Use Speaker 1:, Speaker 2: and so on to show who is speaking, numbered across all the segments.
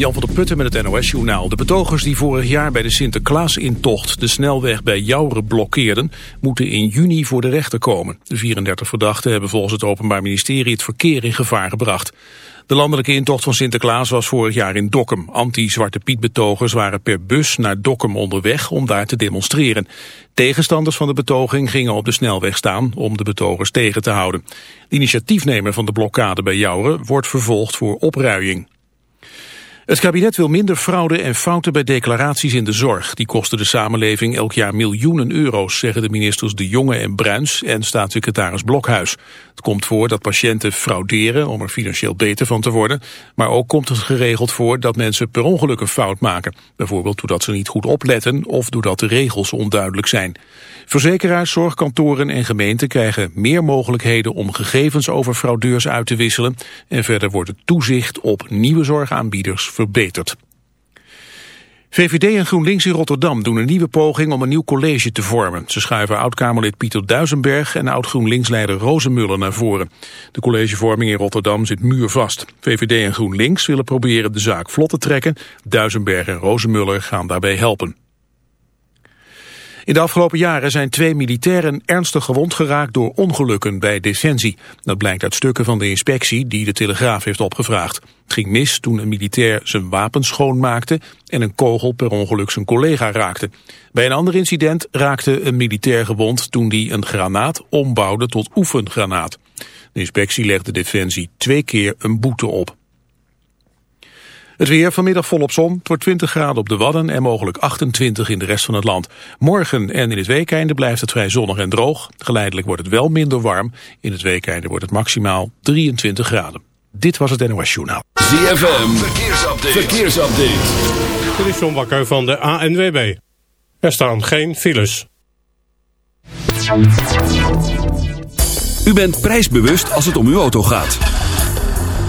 Speaker 1: Jan van der Putten met het NOS-journaal. De betogers die vorig jaar bij de Sinterklaas-intocht de snelweg bij Jouren blokkeerden, moeten in juni voor de rechter komen. De 34 verdachten hebben volgens het Openbaar Ministerie het verkeer in gevaar gebracht. De landelijke intocht van Sinterklaas was vorig jaar in Dokkum. Anti-Zwarte Piet-betogers waren per bus naar Dokkum onderweg om daar te demonstreren. Tegenstanders van de betoging gingen op de snelweg staan om de betogers tegen te houden. De initiatiefnemer van de blokkade bij Jouren wordt vervolgd voor opruiing. Het kabinet wil minder fraude en fouten bij declaraties in de zorg. Die kosten de samenleving elk jaar miljoenen euro's, zeggen de ministers De Jonge en Bruins en staatssecretaris Blokhuis. Het komt voor dat patiënten frauderen om er financieel beter van te worden, maar ook komt het geregeld voor dat mensen per ongeluk een fout maken. Bijvoorbeeld doordat ze niet goed opletten of doordat de regels onduidelijk zijn. Verzekeraars, zorgkantoren en gemeenten krijgen meer mogelijkheden om gegevens over fraudeurs uit te wisselen en verder wordt het toezicht op nieuwe zorgaanbieders verbeterd. VVD en GroenLinks in Rotterdam doen een nieuwe poging om een nieuw college te vormen. Ze schuiven oud-Kamerlid Pieter Duisenberg en oud-GroenLinks-leider Rozenmuller naar voren. De collegevorming in Rotterdam zit muurvast. VVD en GroenLinks willen proberen de zaak vlot te trekken. Duisenberg en Rozenmuller gaan daarbij helpen. In de afgelopen jaren zijn twee militairen ernstig gewond geraakt door ongelukken bij Defensie. Dat blijkt uit stukken van de inspectie die de Telegraaf heeft opgevraagd. Het ging mis toen een militair zijn wapen schoonmaakte en een kogel per ongeluk zijn collega raakte. Bij een ander incident raakte een militair gewond toen die een granaat ombouwde tot oefengranaat. De inspectie legde Defensie twee keer een boete op. Het weer vanmiddag volop zon. Het wordt 20 graden op de Wadden en mogelijk 28 in de rest van het land. Morgen en in het weekeinde blijft het vrij zonnig en droog. Geleidelijk wordt het wel minder warm. In het weekeinde wordt het maximaal 23 graden. Dit was het NOS Journaal.
Speaker 2: ZFM, verkeersupdate. verkeersupdate.
Speaker 3: Dit is John Bakker van de ANWB. Er staan geen files.
Speaker 2: U bent prijsbewust als het om uw auto gaat.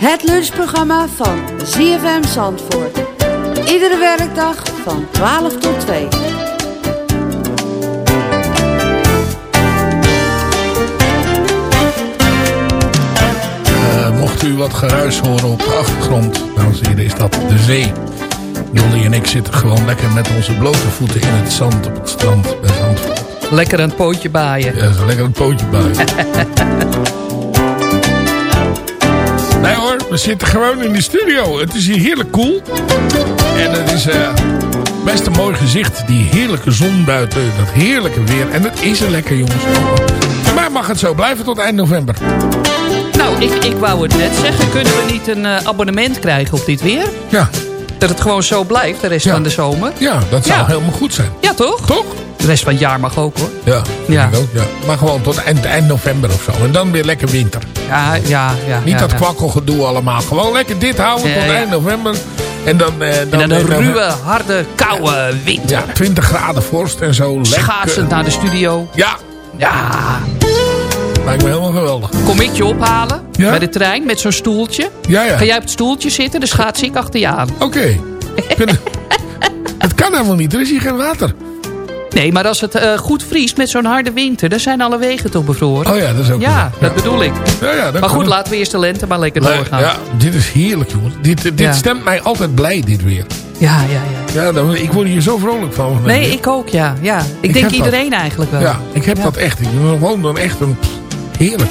Speaker 4: Het lunchprogramma van ZFM Zandvoort. Iedere werkdag van 12 tot 2.
Speaker 5: Eh, mocht u wat geruis horen op de achtergrond, dames en heren, is dat de zee. Dolly en ik zitten gewoon lekker met onze blote voeten in het zand op het strand bij Zandvoort.
Speaker 6: Lekker een pootje baaien.
Speaker 5: Ja, lekker een pootje bij. zitten gewoon in de studio. Het is hier heerlijk koel. En het is eh, best een mooi gezicht. Die heerlijke zon buiten, dat heerlijke weer. En het is er lekker jongens. Maar mag het zo blijven tot eind november.
Speaker 6: Nou, ik, ik wou het net zeggen. Kunnen we niet een eh, abonnement krijgen op dit weer?
Speaker 5: Ja,
Speaker 6: Dat het gewoon zo blijft de rest
Speaker 5: Ja.
Speaker 6: van de zomer?
Speaker 5: ja dat zou
Speaker 6: Ja.
Speaker 5: helemaal goed zijn.
Speaker 6: Ja, toch?
Speaker 5: Toch?
Speaker 6: De rest van het jaar mag ook, hoor.
Speaker 5: Ja,
Speaker 6: Ja.
Speaker 5: ook, ja. Maar gewoon tot eind, eind november of zo. En dan weer lekker winter.
Speaker 6: Ja, ja, ja.
Speaker 5: Niet
Speaker 6: ja,
Speaker 5: dat
Speaker 6: ja.
Speaker 5: kwakkelgedoe allemaal. Gewoon lekker dit houden tot eind november. En dan... eh,
Speaker 6: En dan een ruwe, harde, koude winter.
Speaker 5: Ja, 20 graden vorst en zo.
Speaker 6: Schaatsend naar de studio.
Speaker 5: Ja,
Speaker 6: Ja,
Speaker 5: lijkt me helemaal geweldig.
Speaker 6: kom ik je ophalen bij de trein met zo'n stoeltje.
Speaker 5: Ja, ja.
Speaker 6: Ga jij op het stoeltje zitten, dan schaats ik achter je aan.
Speaker 5: Oké. Het kan helemaal niet. Er is hier geen water.
Speaker 6: Nee, maar als het eh, goed vriest met zo'n harde winter... dan zijn alle wegen toch bevroren.
Speaker 5: Oh ja, dat is ook
Speaker 6: Ja, dat bedoel ik.
Speaker 5: Ja, ja,
Speaker 6: Maar goed, laten we eerst de lente maar lekker doorgaan.
Speaker 5: Ja, dit is heerlijk, jongen. Dit, dit stemt mij altijd blij, dit weer.
Speaker 6: ja, ja. ja.
Speaker 5: Ja, dan, ik word hier zo vrolijk van.
Speaker 6: Nee, ik ook, ja. ja. Ik,
Speaker 5: Ik
Speaker 6: denk
Speaker 5: dat.
Speaker 6: iedereen eigenlijk wel.
Speaker 5: Ja, ik heb dat echt. Ik gewoon dan echt een... pff, heerlijk.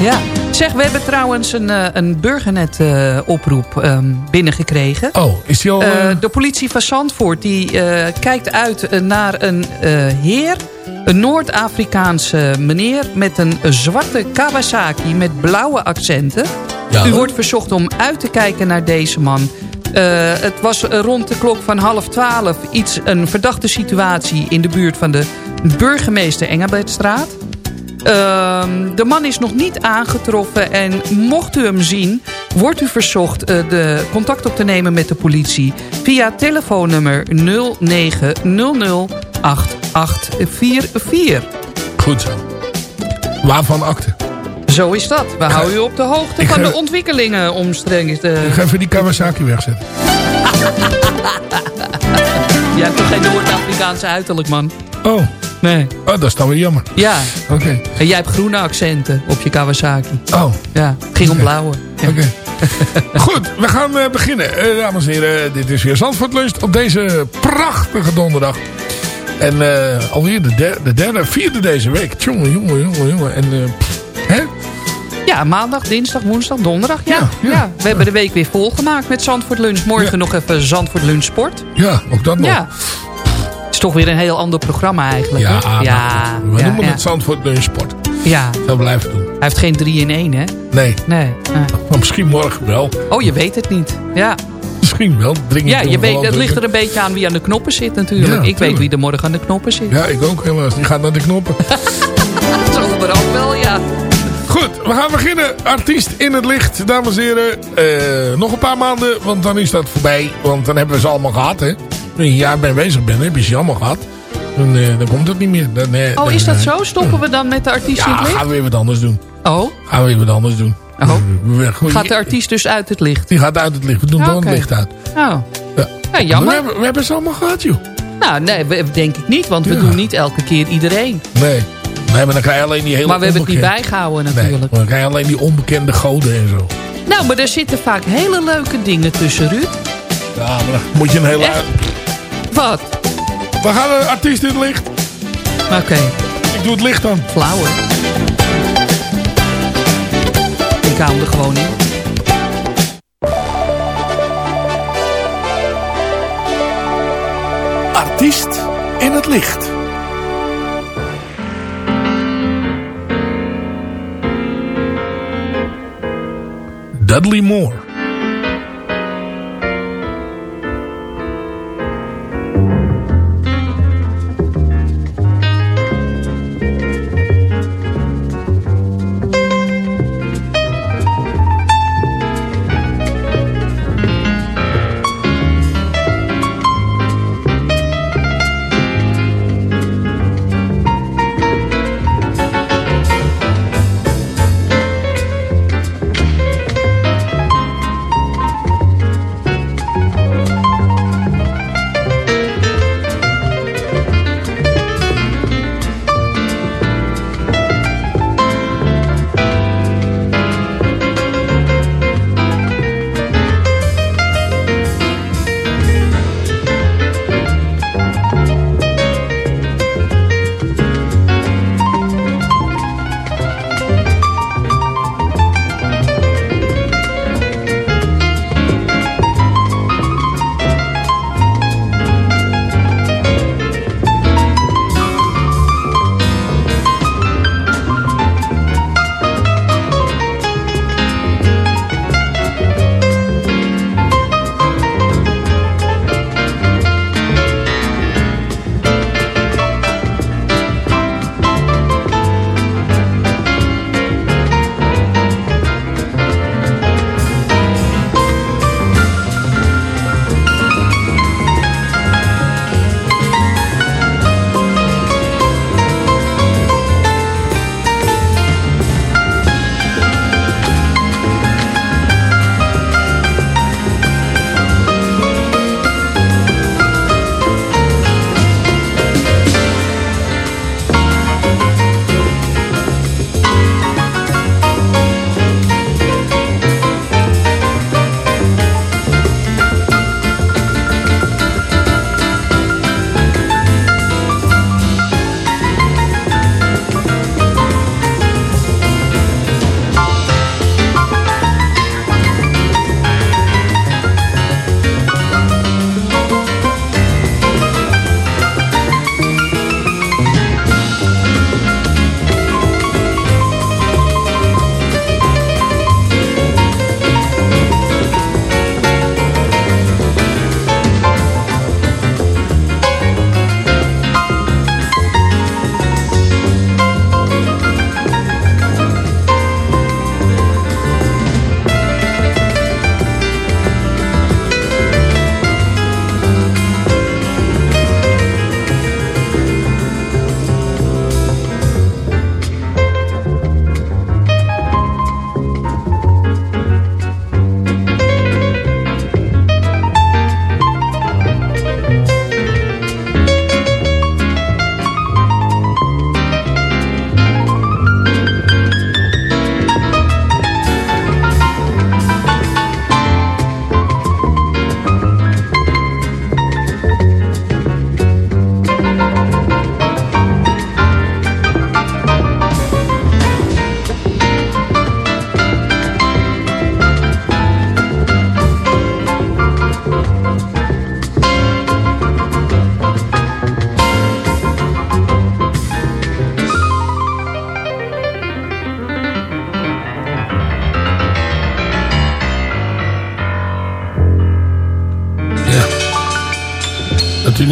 Speaker 6: Ja. Zeg, we hebben trouwens een, eh, een burgernet-oproep ehm, binnengekregen.
Speaker 5: Oh, is die al...
Speaker 6: Eh,
Speaker 5: eh,
Speaker 6: de politie van Zandvoort die, eh, kijkt uit eh, naar een eh, heer... een Noord-Afrikaanse meneer met een zwarte Kawasaki met blauwe accenten.
Speaker 5: Ja.
Speaker 6: U wordt verzocht om uit te kijken naar deze man. Eh, het was eh, rond de klok van half twaalf iets een verdachte situatie... in de buurt van de burgemeester Engelbertstraat. Ehm, de man is nog niet aangetroffen en mocht u hem zien... wordt u verzocht eh, de contact op te nemen met de politie... via telefoonnummer 0900 8844.
Speaker 5: Goed zo. Waarvan akte?
Speaker 6: Zo is dat. We houden u op de hoogte van de ontwikkelingen omstrengend.
Speaker 5: Ik ga even die Kawasaki wegzetten.
Speaker 6: Jij hebt toch geen Noord-Afrikaanse uiterlijk, man?
Speaker 5: Oh,
Speaker 6: Nee.
Speaker 5: oh dat is dan weer jammer.
Speaker 6: Ja.
Speaker 5: Oké.
Speaker 6: En jij hebt groene accenten op je Kawasaki.
Speaker 5: Oh,
Speaker 6: Ja. Het ging om blauwe. Ja.
Speaker 5: oké. Goed, we gaan eh, beginnen. Eh, dames en heren, dit is weer Zandvoort Lunch op deze prachtige donderdag. En eh, alweer de derde, de derde, vierde deze week. Jongen, jongen, jongen, jongen. En, pff, hè?
Speaker 6: Ja, maandag, dinsdag, woensdag, donderdag. Ja,
Speaker 5: Ja,
Speaker 6: ja,
Speaker 5: ja.
Speaker 6: we hebben de week weer volgemaakt met Zandvoort Lunch. Morgen nog even Zandvoort Lunch Sport.
Speaker 5: Ja, ook dat nog.
Speaker 6: Ja. Het is toch weer een heel ander programma eigenlijk.
Speaker 5: Ja,
Speaker 6: hè?
Speaker 5: maar
Speaker 6: ja,
Speaker 5: we
Speaker 6: ja,
Speaker 5: noemen
Speaker 6: ja.
Speaker 5: het Zandvoort Lunch Sport.
Speaker 6: Ja,
Speaker 5: Dat blijven doen.
Speaker 6: hij heeft geen 3 in 1, hè?
Speaker 5: Nee,
Speaker 6: Nee.
Speaker 5: maar misschien morgen wel.
Speaker 6: Oh, je weet het niet. Ja,
Speaker 5: Misschien wel.
Speaker 6: Ja je weet, het ligt er een beetje aan wie aan de knoppen zit natuurlijk.
Speaker 5: Ja,
Speaker 6: ik weet wie er morgen aan de knoppen zit.
Speaker 5: Ja, ik ook helaas. Die gaat naar de knoppen.
Speaker 6: Zo überhaupt wel, ja.
Speaker 5: Goed, we gaan beginnen. Artiest in het licht, dames en heren. Eh, nog een paar maanden, want dan is dat voorbij. Want dan hebben we ze allemaal gehad, hè. Als je een jaar mee bezig bent, heb je ze allemaal gehad. Dan, eh, dan komt het niet meer. Dan, eh,
Speaker 6: Oh,
Speaker 5: dan,
Speaker 6: is dat
Speaker 5: eh,
Speaker 6: zo? Stoppen we dan met de artiest in
Speaker 5: Ja,
Speaker 6: het licht?
Speaker 5: gaan we weer wat anders doen.
Speaker 6: Oh,
Speaker 5: Gaan we weer wat anders doen.
Speaker 6: Oh. Gaat de artiest dus uit het licht?
Speaker 5: Die gaat uit het licht. We doen
Speaker 6: Ah,
Speaker 5: dan het licht uit.
Speaker 6: Oh,
Speaker 5: Ja.
Speaker 6: ja,
Speaker 5: We
Speaker 6: jammer.
Speaker 5: hebben, we hebben ze allemaal gehad, joh.
Speaker 6: Nou, nee, we- denk ik niet, want we
Speaker 5: Ja.
Speaker 6: doen niet elke keer iedereen.
Speaker 5: Nee. Nee, maar dan krijg je alleen die hele
Speaker 6: Maar we hebben het niet bijgehouden
Speaker 5: Nee,
Speaker 6: natuurlijk.
Speaker 5: maar dan krijg je alleen die onbekende goden en zo.
Speaker 6: Nou, maar er zitten vaak hele leuke dingen tussen, Ruud.
Speaker 5: Ja, maar dan moet je een hele...
Speaker 6: Echt? Wat?
Speaker 5: We gaan een artiest in het licht.
Speaker 6: Oké,
Speaker 5: Ik doe het licht dan.
Speaker 6: flauw hè? Ik hou hem er gewoon in.
Speaker 7: Artiest in het licht.
Speaker 5: Dudley Moore.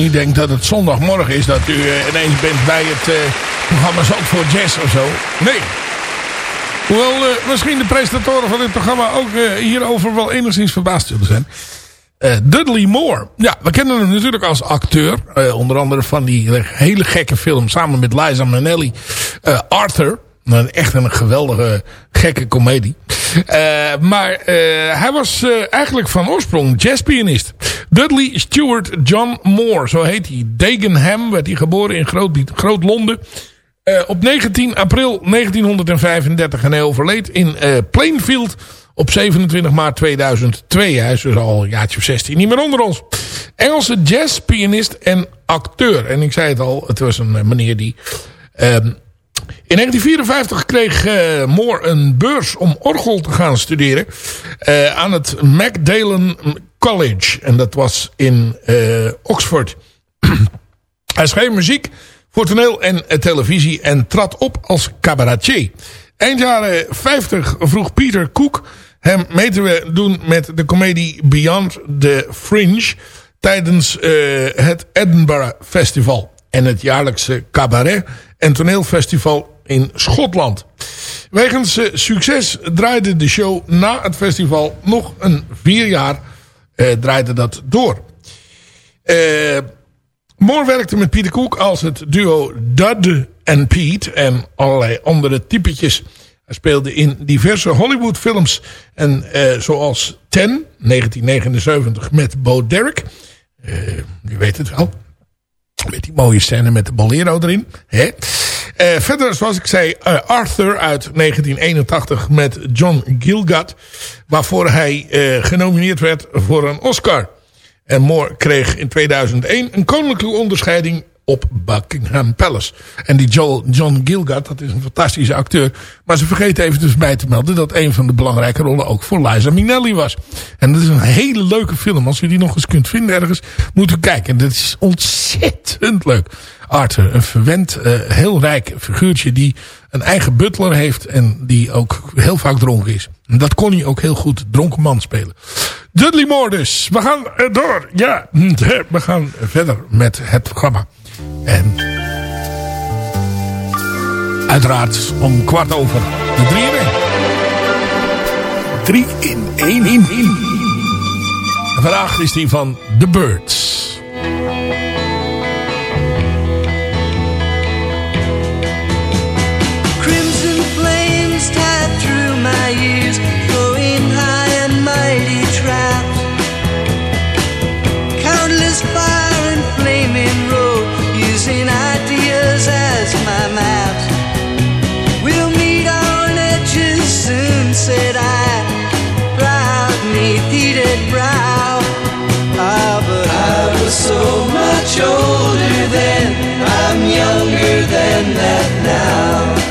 Speaker 5: Niet denkt dat het zondagmorgen is... dat u eh, ineens bent bij het eh programma voor Jazz of zo. Nee. Hoewel eh, misschien de presentatoren van dit programma ook hierover wel enigszins verbaasd zullen zijn. Dudley Moore. Ja, we kennen hem natuurlijk als acteur. Onder andere van die hele gekke film samen met Liza Minnelli. Arthur. Een, echt een geweldige gekke komedie. Maar hij was eigenlijk van oorsprong jazzpianist. Dudley Stewart John Moore, zo heet hij. Dagenham werd hij geboren in Groot- Groot-Londen. Eh, op 19 april 1935 en hij overleed in eh, Plainfield op 27 maart 2002. Hij is dus al een jaartje of 16 niet meer onder ons. Engelse jazzpianist en acteur. En ik zei het al, het was een eh, meneer die... ehm, in 1954 kreeg Moore een beurs om orgel te gaan studeren aan het Magdalen College. En dat was in eh, Oxford. Hij schreef muziek voor toneel en eh, televisie en trad op als cabaretier. Eind jaren 50 vroeg Peter Cook hem mee te doen met de comedie Beyond the Fringe tijdens eh, het Edinburgh Festival en het jaarlijkse cabaret en toneelfestival in Schotland. Wegens succes draaide de show na het festival nog een vier jaar draaide dat door. Eh, Moore werkte met Peter Cook als het duo Dud en Pete en allerlei andere typetjes. Hij speelde in diverse Hollywood films en eh, zoals Ten, 1979 met Bo Derek. Eh, je weet het wel. Met die mooie scène met de bolero erin. Hè? Eh, verder, zoals ik zei, eh, Arthur uit 1981 met John Gilgud. Waarvoor hij eh, genomineerd werd voor een Oscar. En Moore kreeg in 2001 een koninklijke onderscheiding op Buckingham Palace. En die Joel, John Gilgud, dat is een fantastische acteur. Maar ze vergeten even dus bij te melden dat een van de belangrijke rollen ook voor Liza Minnelli was. En dat is een hele leuke film. Als u die nog eens kunt vinden ergens, moet u kijken. Dat is ontzettend leuk. Arthur, een verwend, eh, heel rijk figuurtje die een eigen butler heeft en die ook heel vaak dronken is. En dat kon hij ook heel goed dronken man spelen. Dudley Moore dus. We gaan eh, door. Ja, we gaan verder met het programma. En uiteraard om kwart over de drie in één. Drie in één in. in. En vandaag is die van The Birds.
Speaker 8: Crimson flames tied through my ears, much older then, I'm younger than that now.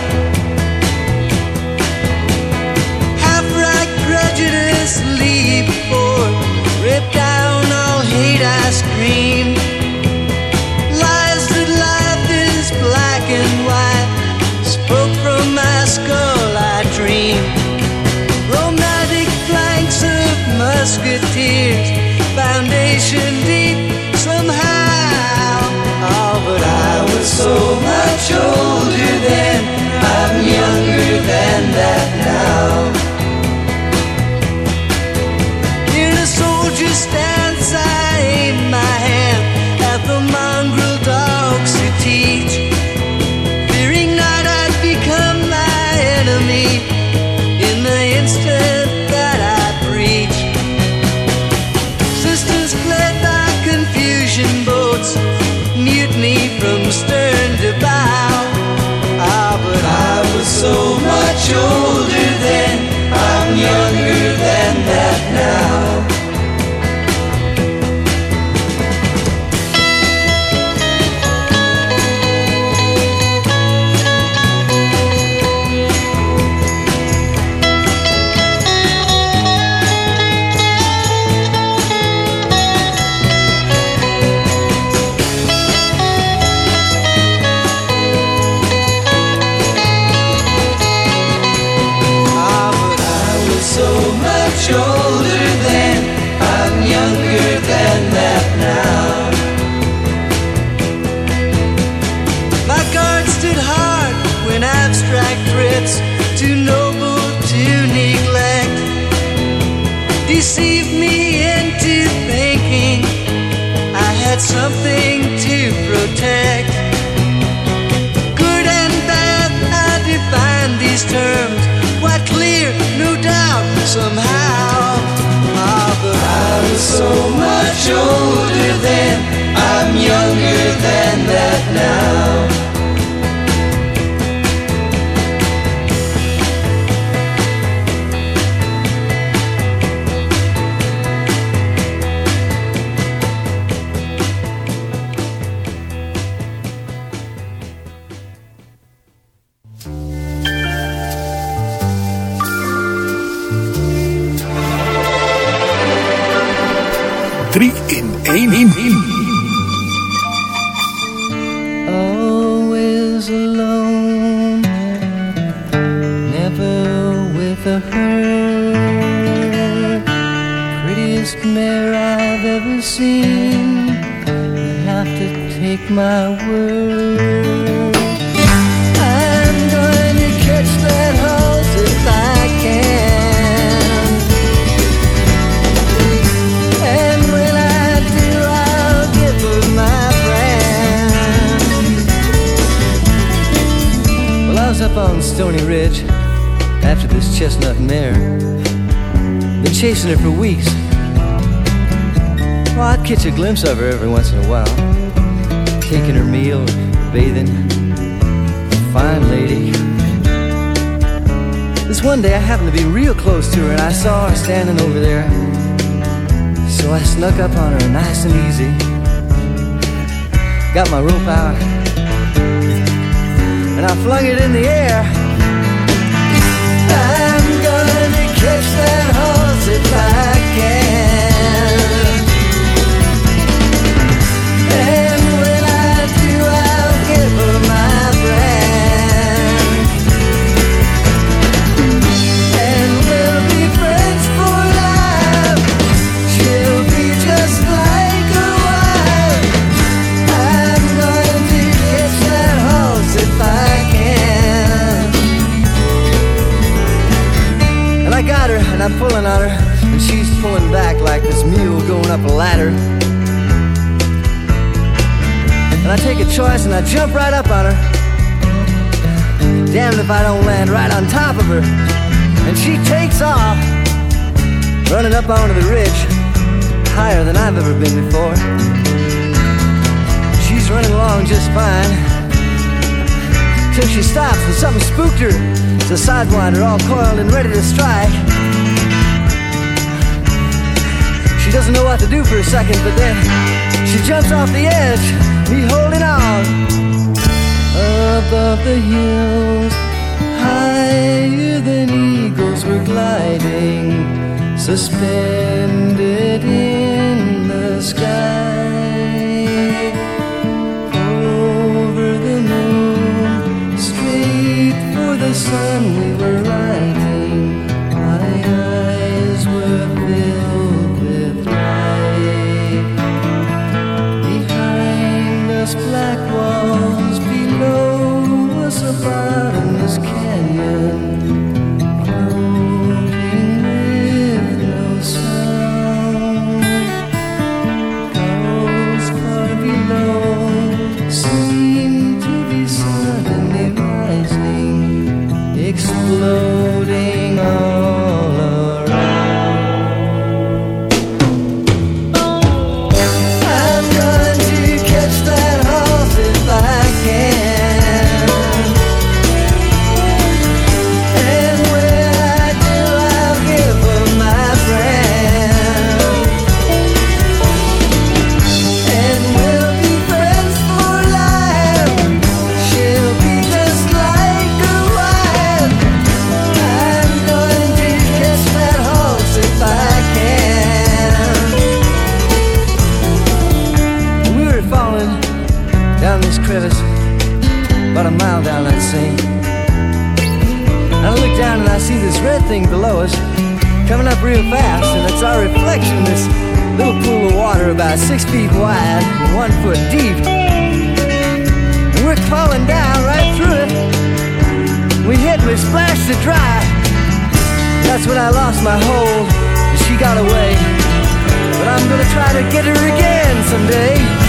Speaker 8: Prettiest mare I've ever seen. You have to take my word. I'm going to catch that horse if I can. And when I do, I'll give her my brand. Well, I was up on Stony Ridge after this chestnut mare. Been chasing her for weeks. Well, I'd catch a glimpse of her every once in a while. Taking her meal, bathing. Fine lady. This one day I happened to be real close to her and I saw her standing over there. So I snuck up on her nice and easy. Got my rope out. And I flung it in the air. I'm gonna catch that horse if I I'm pulling on her, and she's pulling back like this mule going up a ladder. And I take a choice and I jump right up on her. Damned if I don't land right on top of her. And she takes off, running up onto the ridge, higher than I've ever been before. She's running along just fine. Till she stops and something spooked her. It's a sidewinder all coiled and ready to strike. She doesn't know what to do for a second, but then she jumps off the edge, me holding on. Above the hills, higher than eagles were gliding, suspended in the sky. Over the moon, straight for the sun we were riding. Up real fast, and it's our reflection, this little pool of water about six feet wide and one foot deep. And we're falling down right through it. We hit we splashed it dry. That's when I lost my hold. and she got away. But I'm gonna try to get her again someday.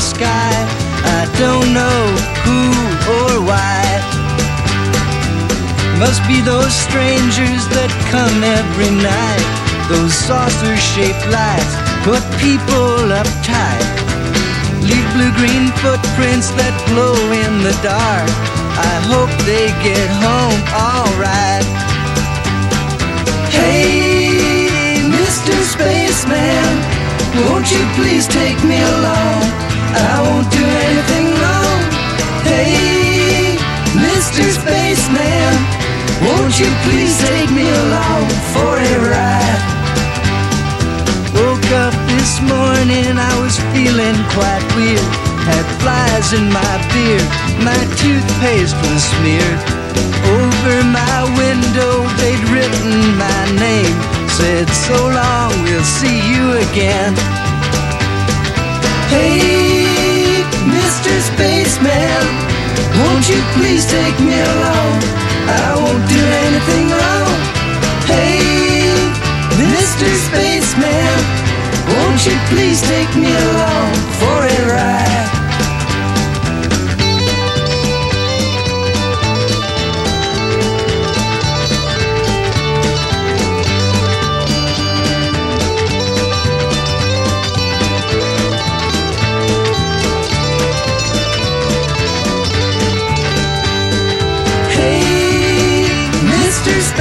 Speaker 8: The sky. I don't know who or why. Must be those strangers that come every night. Those saucer shaped lights put people uptight. Leave blue-green footprints that glow in the dark. I hope they get home alright. Hey, Mr. Spaceman, won't you please take me along? I won't do anything wrong. Hey, Mr. Spaceman, won't you please take me along for a ride? Woke up this morning, I was feeling quite weird. Had flies in my beard, my toothpaste was smeared. Over my window, they'd written my name. Said, so long, we'll see you again. Hey, Mr. Spaceman, won't you please take me along? I won't do anything wrong. Hey, Mr. Spaceman, won't you please take me along for a ride?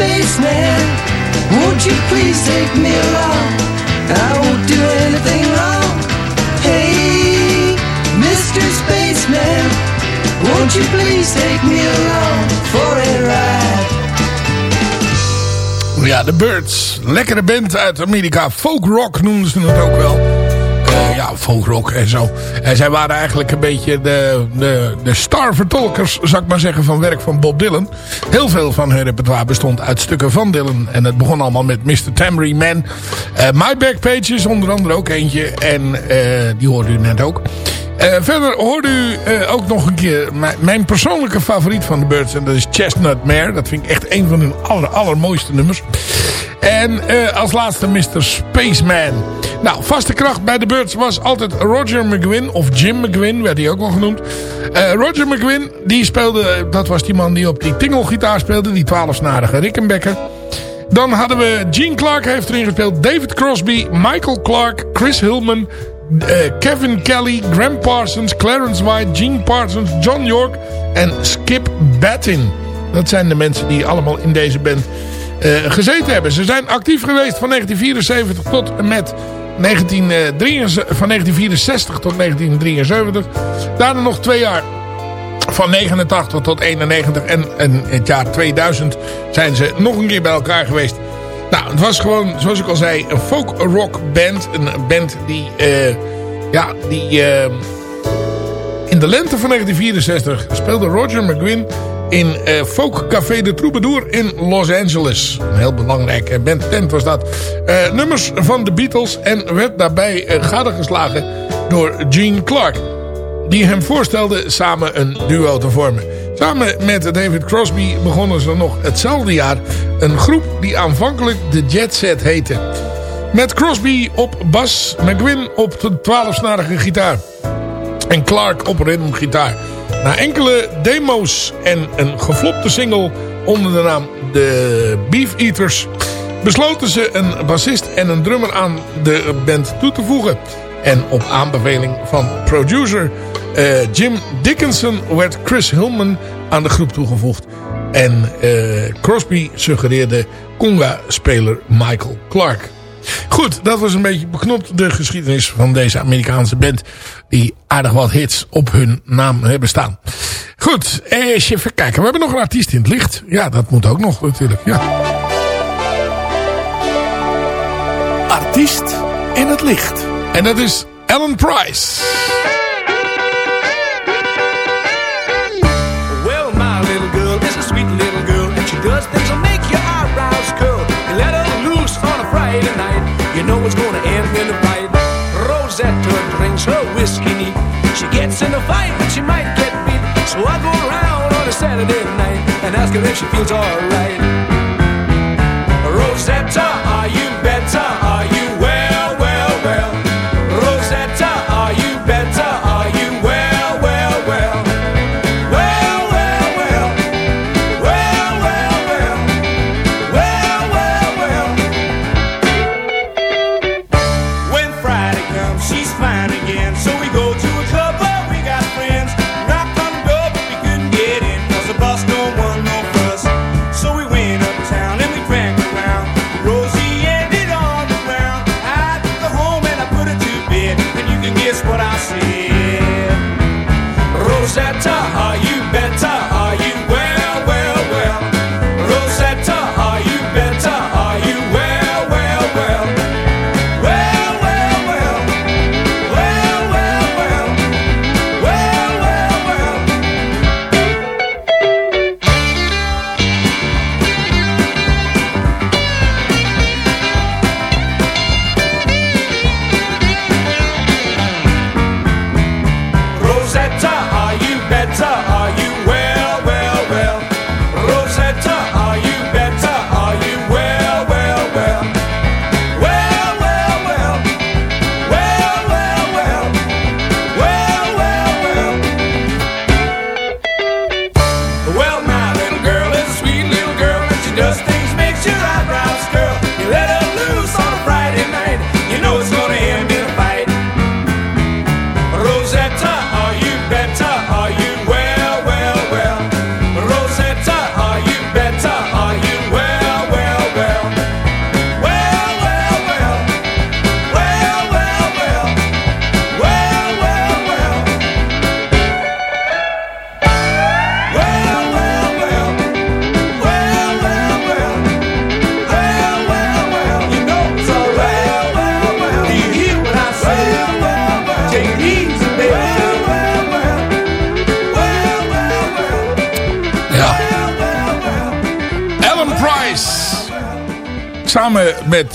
Speaker 8: Spaceman, won't you please take me along? I won't do anything wrong. Hey, Mr. Spaceman, won't you please take me along for a ride?
Speaker 5: Ja, de Birds. Lekkere band uit Amerika. Folk rock noemden ze het ook wel. Eh, ja, folk rock en zo. En zij waren eigenlijk een beetje de, de, de star-vertolkers, zou ik maar zeggen, van werk van Bob Dylan. Heel veel van hun repertoire bestond uit stukken van Dylan. En het begon allemaal met Mr. Tambourine Man. Eh, My Back Pages, onder andere ook eentje. En eh, die hoorde u net ook. Verder hoorde u ook nog een keer mijn, persoonlijke favoriet van de Birds. En dat is Chestnut Mare. Dat vind ik echt een van hun aller, allermooiste nummers. En als laatste Mr. Spaceman. Nou, vaste kracht bij de Birds was altijd Roger McGuinn. Of Jim McGuinn werd hij ook wel genoemd. Eh, Roger McGuinn, die speelde... Dat was die man die op die tingelgitaar speelde. Die twaalfsnarige Rickenbacker. Dan hadden we Gene Clark heeft erin gespeeld. David Crosby, Michael Clark, Chris Hillman... eh, Kevin Kelly, Graham Parsons, Clarence White, Gene Parsons, John York en Skip Battin. Dat zijn de mensen die allemaal in deze band eh, gezeten hebben. Ze zijn actief geweest van 1974 tot en met 1963, van 1964 tot 1973. Daarna nog twee jaar van 89 tot 91 en, en het jaar 2000 zijn ze nog een keer bij elkaar geweest. Nou, het was gewoon, zoals ik al zei, een folk rock band. Een band die, eh, ja, die eh, in de lente van 1964 speelde Roger McGuinn in eh, Folk Café de Troubadour in Los Angeles. Een heel belangrijke bandtent was dat. Eh, nummers van de Beatles en werd daarbij eh, gadegeslagen door Gene Clark. Die hem voorstelde samen een duo te vormen. Samen met David Crosby begonnen ze nog hetzelfde jaar een groep die aanvankelijk de Jet Set heette. Met Crosby op bas, McGuinn op de 12-snarige gitaar en Clark op ritmegitaar. Na enkele demo's en een geflopte single onder de naam The Beef Eaters... besloten ze een bassist en een drummer aan de band toe te voegen. En op aanbeveling van producer eh, Jim Dickinson werd Chris Hillman aan de groep toegevoegd. En eh, Crosby suggereerde conga-speler Michael Clark. Goed, dat was een beetje beknopt de geschiedenis van deze Amerikaanse band. Die aardig wat hits op hun naam hebben staan. Goed, eens even kijken. We hebben nog een artiest in het licht. Ja, dat moet ook nog natuurlijk. Ja. Artiest in het licht. En dat is Alan Price.
Speaker 9: Friday night, you know it's gonna end in a fight. Rosetta drinks her whiskey neat. She gets in a fight, but she might get beat. So I go around on a Saturday night and ask her if she feels alright. Rosetta,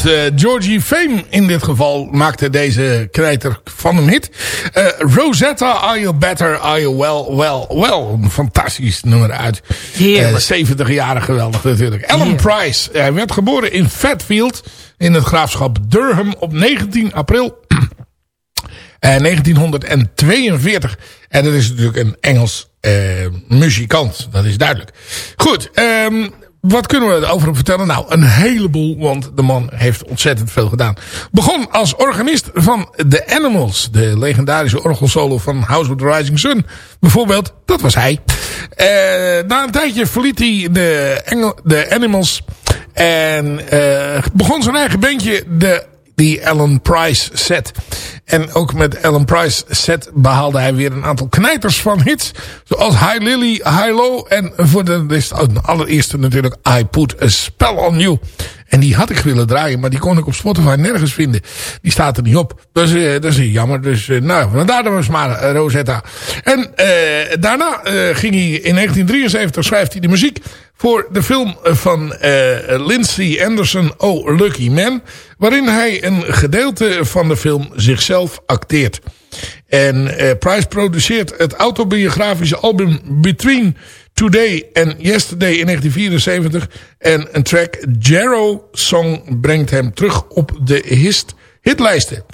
Speaker 5: Eh, Georgie Fame in dit geval maakte deze krijter van een hit. Eh, Rosetta, Are You Better, Are You Well, Well, Well. Een fantastisch nummer uit.
Speaker 6: Heerlijk.
Speaker 5: 70 jaren geweldig natuurlijk. Alan Price. Hij werd geboren in Fatfield in het graafschap Durham op 19 april eh, 1942. En dat is natuurlijk een Engels eh, muzikant. Dat is duidelijk. Goed. ehm, wat kunnen we over hem vertellen? Nou, een heleboel. Want de man heeft ontzettend veel gedaan. Begon als organist van The Animals. De legendarische orgelsolo van House of the Rising Sun. Bijvoorbeeld. Dat was hij. Eh, na een tijdje verliet hij de, de Animals. En eh, begon zijn eigen bandje. De die Alan Price set. En ook met Alan Price set behaalde hij weer een aantal knijters van hits. Zoals High Lily, High Low. En voor de, de allereerste natuurlijk I Put a Spell on You. En die had ik willen draaien, maar die kon ik op Spotify nergens vinden. Die staat er niet op. Dat is, eh, is jammer. Dus uh, nou, vandaar was maar Rosetta. En daarna ging hij in 1973 schrijft hij de muziek voor de film van Lindsay Anderson, Oh Lucky Man. Waarin hij een gedeelte van de film zichzelf acteert. En Price produceert het autobiografische album Between Today en Yesterday in 1974. En een track Jarrow Song brengt hem terug op de hist, hitlijsten.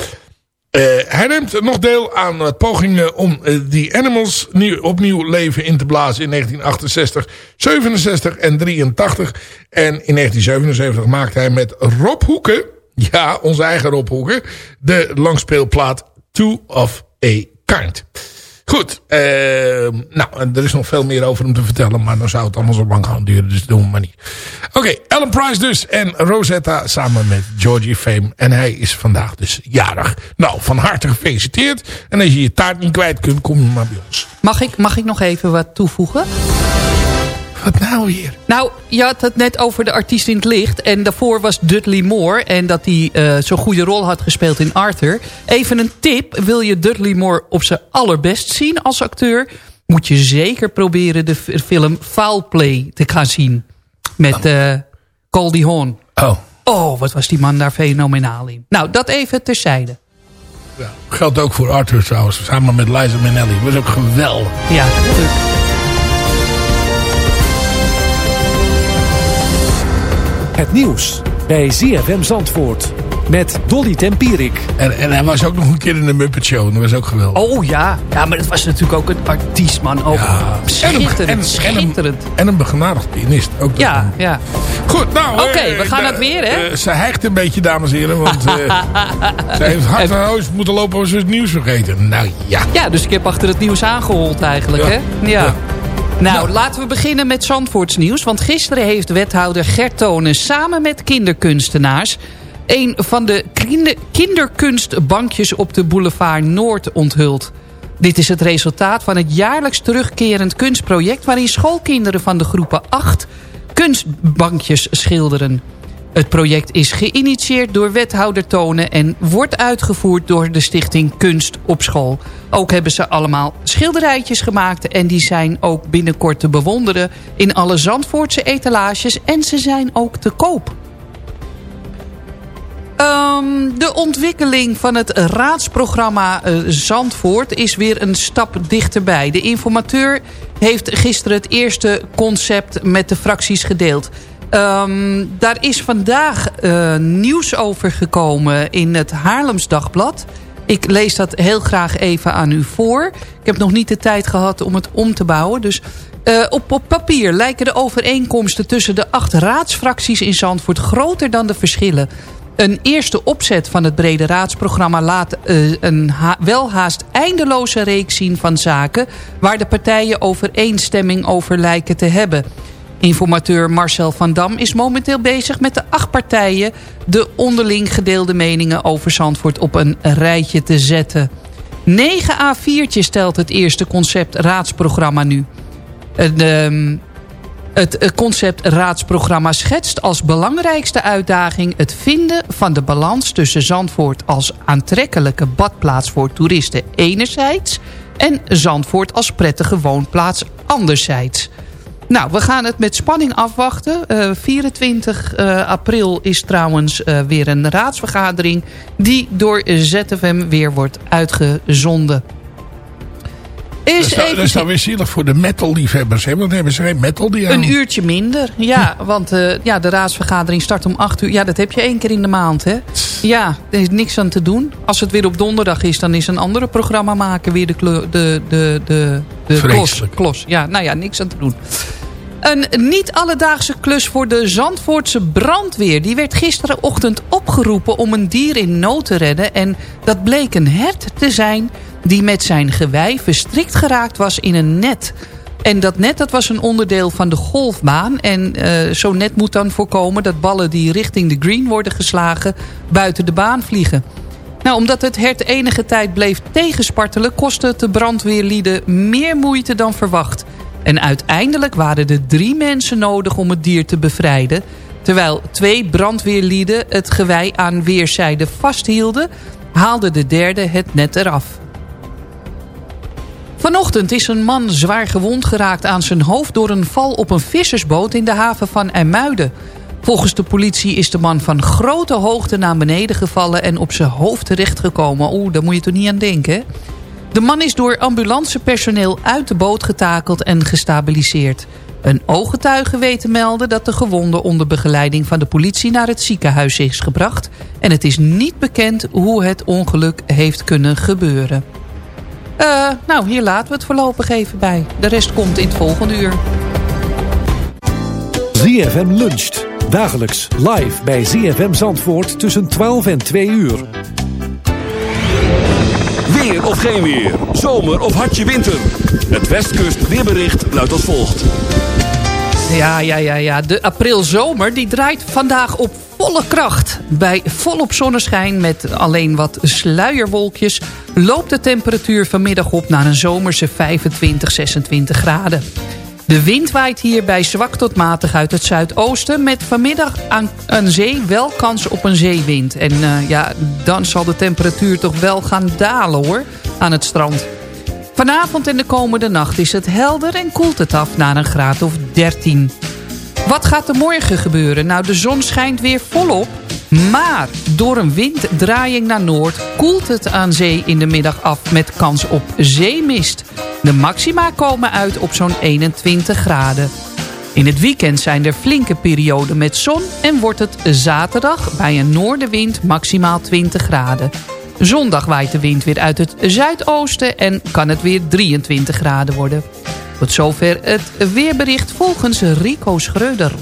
Speaker 5: Eh, hij neemt nog deel aan eh, pogingen om eh, The Animals nieuw, opnieuw leven in te blazen in 1968, 67 en 83. En in 1977 maakte hij met Rob Hoeken, ja, onze eigen Rob Hoeken, de langspeelplaat Two of a Kind. Goed, eh, nou, er is nog veel meer over hem te vertellen, maar dan zou het allemaal zo lang gaan duren, dus doen we maar niet. Oké, Alan Price dus en Rosetta samen met Georgie Fame. En hij is vandaag dus jarig. Nou, van harte gefeliciteerd. En als je je taart niet kwijt kunt, kom je maar bij ons.
Speaker 6: Mag ik, mag ik nog even wat toevoegen?
Speaker 5: Wat nou weer?
Speaker 6: Nou, je had het net over de artiest in het licht. En daarvoor was Dudley Moore. En dat hij eh, zo'n goede rol had gespeeld in Arthur. Even een tip. Wil je Dudley Moore op zijn allerbest zien als acteur... moet je zeker proberen de film Foul Play te gaan zien. Met eh Goldie Hawn.
Speaker 5: Oh.
Speaker 6: Oh, wat was die man daar fenomenaal in. Nou, dat even terzijde.
Speaker 5: Ja, geldt ook voor Arthur trouwens, samen met Liza Minnelli. was ook geweldig.
Speaker 6: Ja, natuurlijk.
Speaker 10: Het nieuws bij ZFM Zandvoort met Dolly Tempierik.
Speaker 5: En, en hij was ook nog een keer in de Muppet Show. Dat was ook geweldig.
Speaker 6: Oh ja. Ja, maar het was natuurlijk ook een artiest, man. Ook schitterend,
Speaker 5: en, en,
Speaker 6: schitterend.
Speaker 5: En een begenadigd pianist. Ook dat
Speaker 6: Ja, ja.
Speaker 5: Goed, nou...
Speaker 6: Oké,
Speaker 5: eh,
Speaker 6: we gaan
Speaker 5: de-
Speaker 6: het weer, hè?
Speaker 5: eh, ze hijgt een beetje, dames en heren. Want eh, ze heeft hard en hoofd moeten lopen als ze het nieuws vergeten. Nou ja.
Speaker 6: Ja, dus ik heb achter het nieuws aangehold eigenlijk,
Speaker 5: Ja.
Speaker 6: hè? Ja.
Speaker 5: Ja.
Speaker 6: Nou, laten we beginnen met Zandvoorts nieuws. Want gisteren heeft wethouder Gert Tonen samen met kinderkunstenaars... een van de kinder- kinderkunstbankjes op de boulevard Noord onthuld. Dit is het resultaat van het jaarlijks terugkerend kunstproject... waarin schoolkinderen van de groepen 8 kunstbankjes schilderen. Het project is geïnitieerd door wethouder Tonen... en wordt uitgevoerd door de stichting Kunst op School. Ook hebben ze allemaal schilderijtjes gemaakt... en die zijn ook binnenkort te bewonderen... in alle Zandvoortse etalages en ze zijn ook te koop. Ehm, de ontwikkeling van het raadsprogramma eh, Zandvoort is weer een stap dichterbij. De informateur heeft gisteren het eerste concept met de fracties gedeeld. Ehm, daar is vandaag eh, nieuws over gekomen in het Haarlems Dagblad. Ik lees dat heel graag even aan u voor. Ik heb nog niet de tijd gehad om het om te bouwen. Dus eh, op, op papier lijken de overeenkomsten tussen de acht raadsfracties in Zandvoort groter dan de verschillen. Een eerste opzet van het brede raadsprogramma laat eh, een ha welhaast eindeloze reeks zien van zaken... waar de partijen overeenstemming over lijken te hebben. Informateur Marcel van Dam is momenteel bezig met de acht partijen... de onderling gedeelde meningen over Zandvoort op een rijtje te zetten. 9 A4'tjes stelt het eerste concept raadsprogramma nu. Ehm, het concept raadsprogramma schetst als belangrijkste uitdaging... het vinden van de balans tussen Zandvoort als aantrekkelijke badplaats voor toeristen enerzijds... en Zandvoort als prettige woonplaats anderzijds. Nou, we gaan het met spanning afwachten. Eh, 24 eh, april is trouwens eh, weer een raadsvergadering... die door ZFM weer wordt uitgezonden.
Speaker 5: Dat
Speaker 6: Is
Speaker 5: dat is nou weer zielig voor de metal-liefhebbers. hè, Want dan hebben ze geen metal die aan.
Speaker 6: Een uurtje minder, ja. Want eh, ja, de raadsvergadering start om 8 uur. Ja, dat heb je één keer in de maand, hè. Ja, er is niks aan te doen. Als het weer op donderdag is, dan is een andere programma maken weer de, de, de, de, de klos, klos. Ja, nou ja, niks aan te doen. Een niet alledaagse klus voor de Zandvoortse brandweer. Die werd gisterenochtend opgeroepen om een dier in nood te redden. En dat bleek een hert te zijn die met zijn gewei verstrikt geraakt was in een net. En dat net dat was een onderdeel van de golfbaan. En eh, zo'n net moet dan voorkomen dat ballen die richting de green worden geslagen... buiten de baan vliegen. Nou, omdat het hert enige tijd bleef tegenspartelen... kostte het de brandweerlieden meer moeite dan verwacht. En uiteindelijk waren er drie mensen nodig om het dier te bevrijden... terwijl twee brandweerlieden het gewei aan weerszijden vasthielden... haalde de derde het net eraf. Vanochtend is een man zwaar gewond geraakt aan zijn hoofd... door een val op een vissersboot in de haven van IJmuiden. Volgens de politie is de man van grote hoogte naar beneden gevallen... en op zijn hoofd terechtgekomen. Oeh, daar moet je toch niet aan denken, hè? De man is door ambulancepersoneel uit de boot getakeld en gestabiliseerd. Een ooggetuige weet te melden dat de gewonde onder begeleiding van de politie naar het ziekenhuis is gebracht. En het is niet bekend hoe het ongeluk heeft kunnen gebeuren. Uh, nou, hier laten we het voorlopig even bij. De rest komt in het volgende uur.
Speaker 10: ZFM luncht. Dagelijks live bij ZFM Zandvoort tussen 12 en 2 uur.
Speaker 2: Weer of geen weer. Zomer of hartje winter. Het Westkust weerbericht luidt als volgt.
Speaker 6: Ja, ja, ja, ja. De aprilzomer die draait vandaag op volle kracht. Bij volop zonneschijn met alleen wat sluierwolkjes... loopt de temperatuur vanmiddag op naar een zomerse 25, 26 graden. De wind waait hierbij zwak tot matig uit het zuidoosten... met vanmiddag aan een zee wel kans op een zeewind. En uh, ja, dan zal de temperatuur toch wel gaan dalen hoor, aan het strand. Vanavond en de komende nacht is het helder en koelt het af naar een graad of 13. Wat gaat er morgen gebeuren? Nou, de zon schijnt weer volop. Maar door een winddraaiing naar noord koelt het aan zee in de middag af met kans op zeemist. De maxima komen uit op zo'n 21 graden. In het weekend zijn er flinke perioden met zon en wordt het zaterdag bij een noordenwind maximaal 20 graden. Zondag waait de wind weer uit het zuidoosten en kan het weer 23 graden worden. Tot zover het weerbericht volgens Rico Schreuder.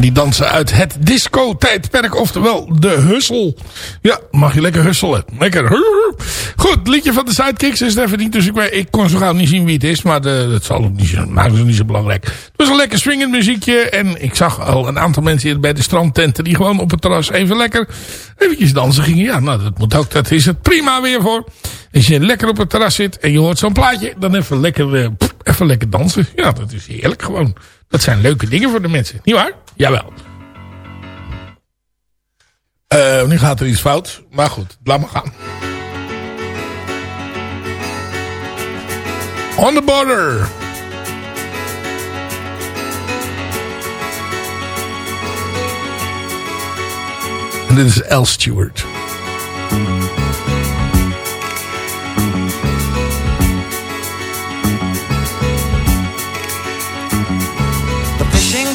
Speaker 5: Die dansen uit het disco-tijdperk. Oftewel de hussel. Ja, mag je lekker husselen. Lekker. Goed, liedje van de Sidekicks is het even niet. Dus ik, ik kon zo gauw niet zien wie het is. Maar dat zal ook niet zo, maakt het niet zo belangrijk. Het was een lekker swingend muziekje. En ik zag al een aantal mensen hier bij de strandtenten. Die gewoon op het terras even lekker eventjes dansen gingen. Ja, nou dat moet ook. Dat is het prima weer voor. Als je lekker op het terras zit en je hoort zo'n plaatje. Dan even lekker, eh, even lekker dansen. Ja, dat is heerlijk gewoon. Dat zijn leuke dingen voor de mensen. Niet waar? Jawel. Eh, nu gaat er iets fout. Maar goed, laat maar gaan. On the border. En dit is L. Stewart.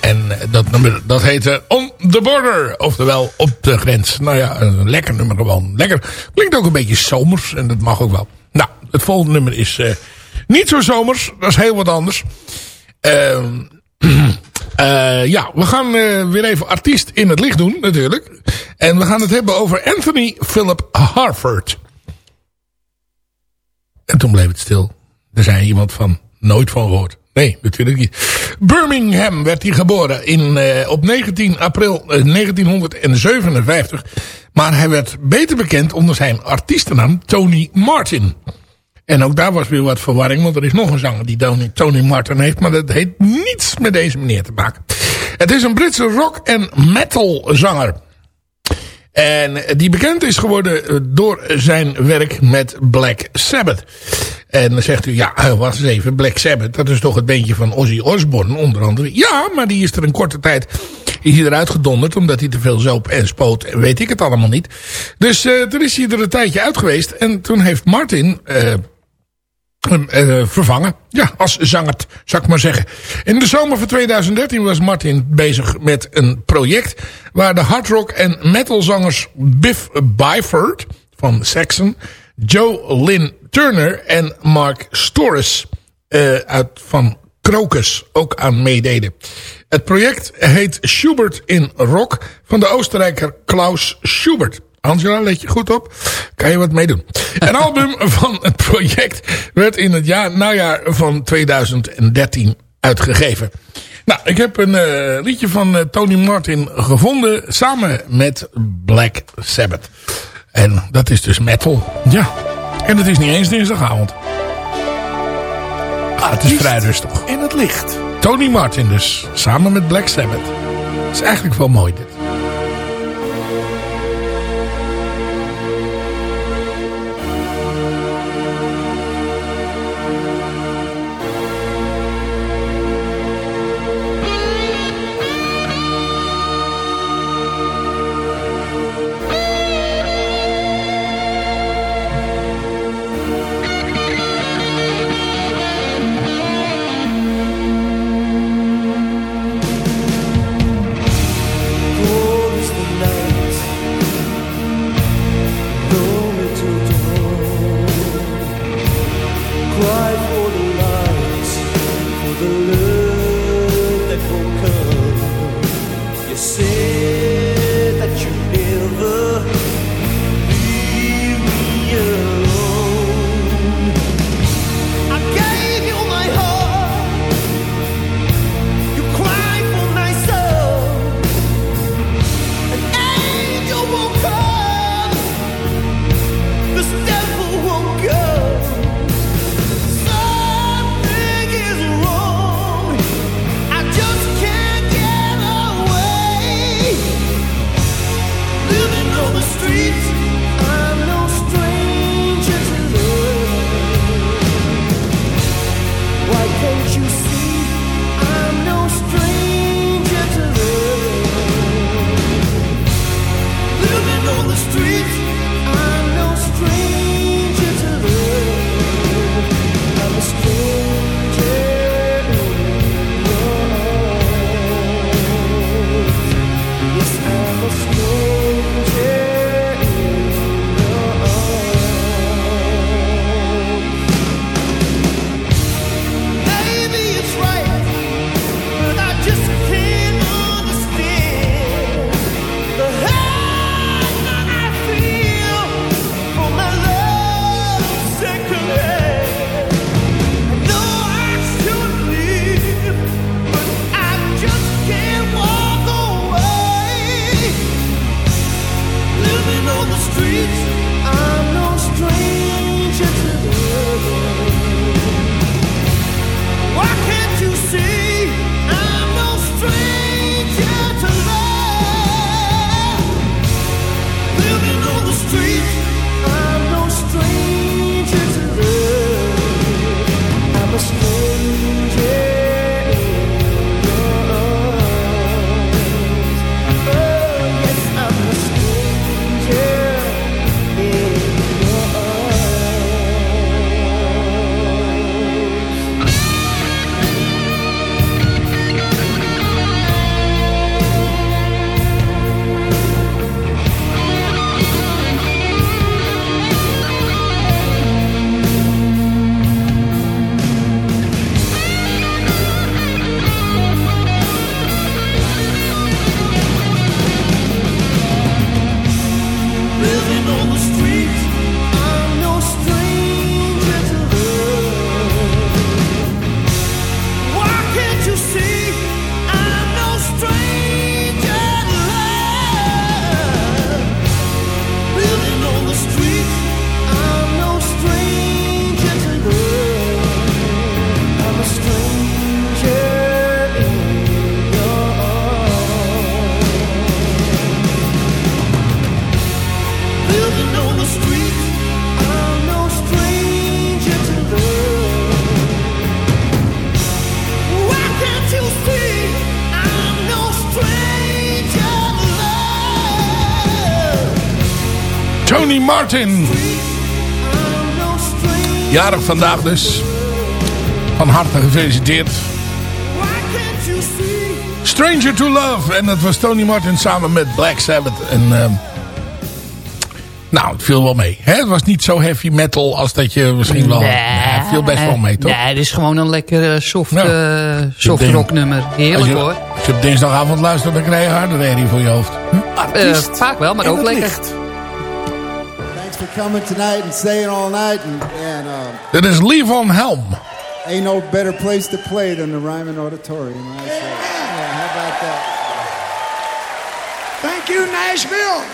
Speaker 5: En dat nummer, dat heette On the Border. Oftewel, op de grens. Nou ja, een lekker nummer gewoon. Lekker. Klinkt ook een beetje zomers. En dat mag ook wel. Nou, het volgende nummer is eh, niet zo zomers. Dat is heel wat anders. Ehm, eh, ja, we gaan eh, weer even artiest in het licht doen, natuurlijk. En we gaan het hebben over Anthony Philip Harford. En toen bleef het stil. Er zei iemand van, nooit van gehoord. Nee, natuurlijk niet. Birmingham werd hij geboren in, eh, op 19 april eh, 1957. Maar hij werd beter bekend onder zijn artiestennaam Tony Martin. En ook daar was weer wat verwarring, want er is nog een zanger die Tony Martin heeft. Maar dat heeft niets met deze meneer te maken. Het is een Britse rock- en metal zanger. En die bekend is geworden eh, door zijn werk met Black Sabbath. En dan zegt u, ja, eh, wacht eens even, Black Sabbath, dat is toch het beentje van Ozzy Osbourne, onder andere. Ja, maar die is er een korte tijd is hij eruit gedonderd, omdat hij te veel zoop en spoot weet ik het allemaal niet. Dus uh, toen is hij er een tijdje uit geweest en toen heeft Martin
Speaker 8: vervangen. Ja, als zanger, zou ik maar zeggen. In de zomer van 2013 was Martin bezig met een project... waar de hardrock en metalzangers Biff Byford van Saxon... Joe Lynn Turner en Mark Storis eh, uit van Crocus ook aan meededen. Het project heet Schubert in Rock van de Oostenrijker Klaus Schubert. Angela, let je goed op. Kan je wat meedoen. Een album van het project werd in het jaar, najaar van 2013 uitgegeven. Nou, ik heb een eh, liedje van eh, Tony Martin gevonden samen met Black Sabbath. En dat is dus metal. Ja. En het is niet eens dinsdagavond. Ah, het is vrij rustig.
Speaker 5: In het licht.
Speaker 8: Tony Martin dus, samen met Black Sabbath. Is eigenlijk wel mooi dit. Martin.
Speaker 5: Jarig vandaag dus. Van harte gefeliciteerd. Stranger to Love. En dat was Tony Martin samen met Black Sabbath. En ehm, nou, het viel wel mee. Hè? Het was niet zo heavy metal als dat je misschien wel... Nee, het viel best wel mee, toch?
Speaker 6: Nee, het is gewoon een lekker eh, soft,
Speaker 5: Ja.
Speaker 6: eh, soft
Speaker 5: denk-
Speaker 6: rock nummer. Heerlijk
Speaker 5: je,
Speaker 6: hoor.
Speaker 5: als je op dinsdagavond luistert, dan krijg je harde voor je hoofd.
Speaker 6: Eh, vaak wel, maar ook lekker.
Speaker 11: licht. Thanks for coming tonight and staying all night. And, and uh,
Speaker 5: Dit is Levon Helm.
Speaker 11: ain't no better place to play than the Ryman Auditorium. I say. Yeah, how about that?
Speaker 12: Thank you, Nashville.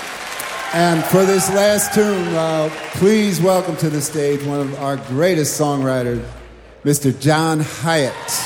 Speaker 11: And for this last tune, uh, please welcome to the stage one of our greatest songwriters, Mr. John Hyatt.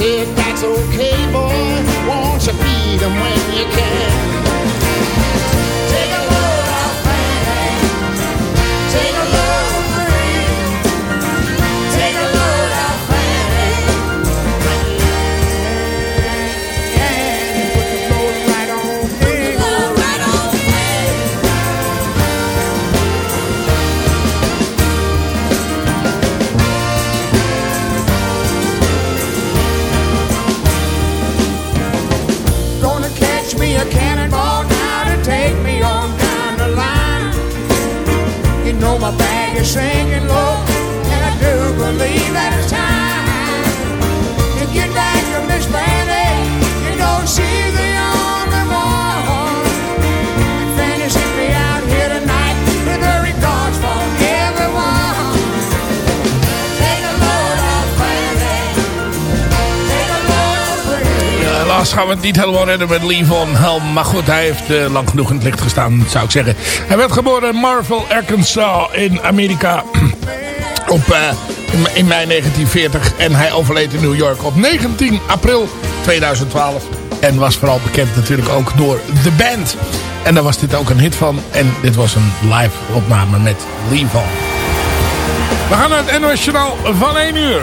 Speaker 12: Said, that's okay, boy, won't you feed him when you can?
Speaker 11: You're sinking low. And I do believe that it's time
Speaker 5: gaan we het niet helemaal redden met Lee Von Helm. Maar goed, hij heeft eh, lang genoeg in het licht gestaan, zou ik zeggen. Hij werd geboren in Marvel, Arkansas in Amerika. op, eh, in, mei 1940. En hij overleed in New York op 19 april 2012. En was vooral bekend natuurlijk ook door The Band. En daar was dit ook een hit van. En dit was een live opname met Lee. We gaan naar het NOS van 1 uur.